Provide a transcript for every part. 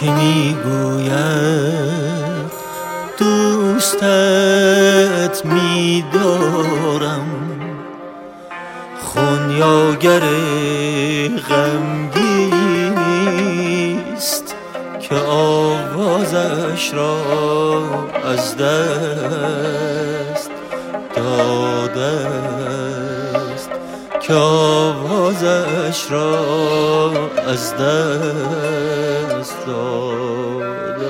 که می‌گوید دوستت میدارم. خونیاگر غمگینیست که آوازش را از دست که را از دست داده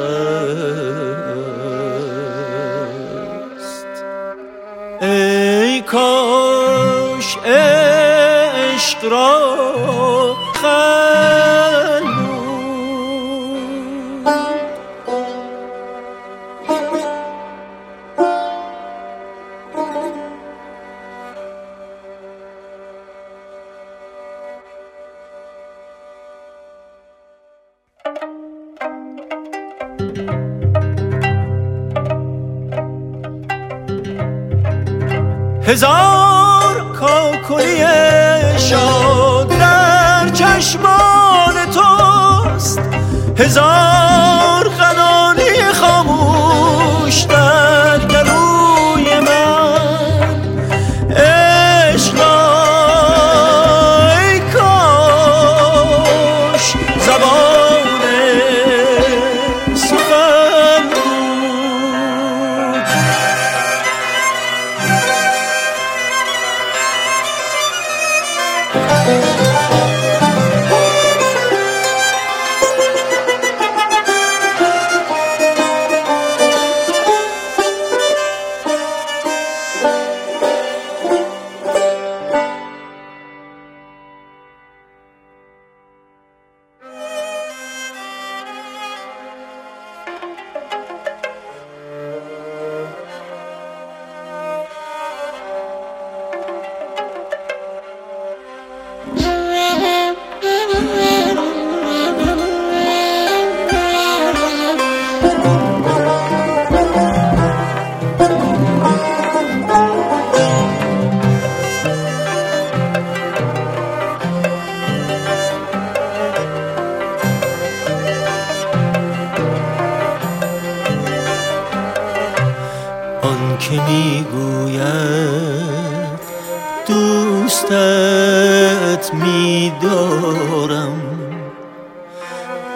است ای کاش عشق را هزار کاکلی شاد در چشمان توست. هزار آن که می‌گوید دوستت میدارم.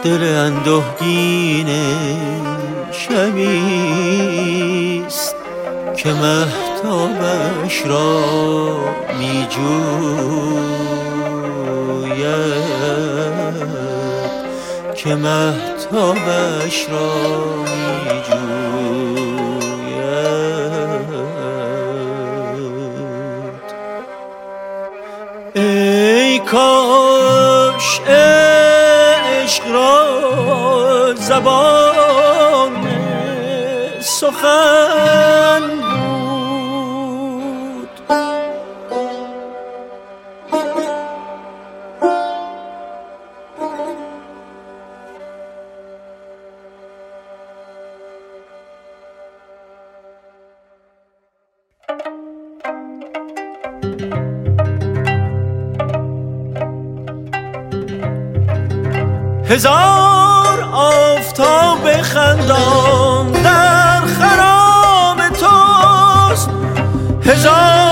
دل اندوهگین شبیست که محتابش را میجوید. که محتابش را میجوید. کاش عشق را زبان سخن هزار آفتاب خندان در خرام توست. هزار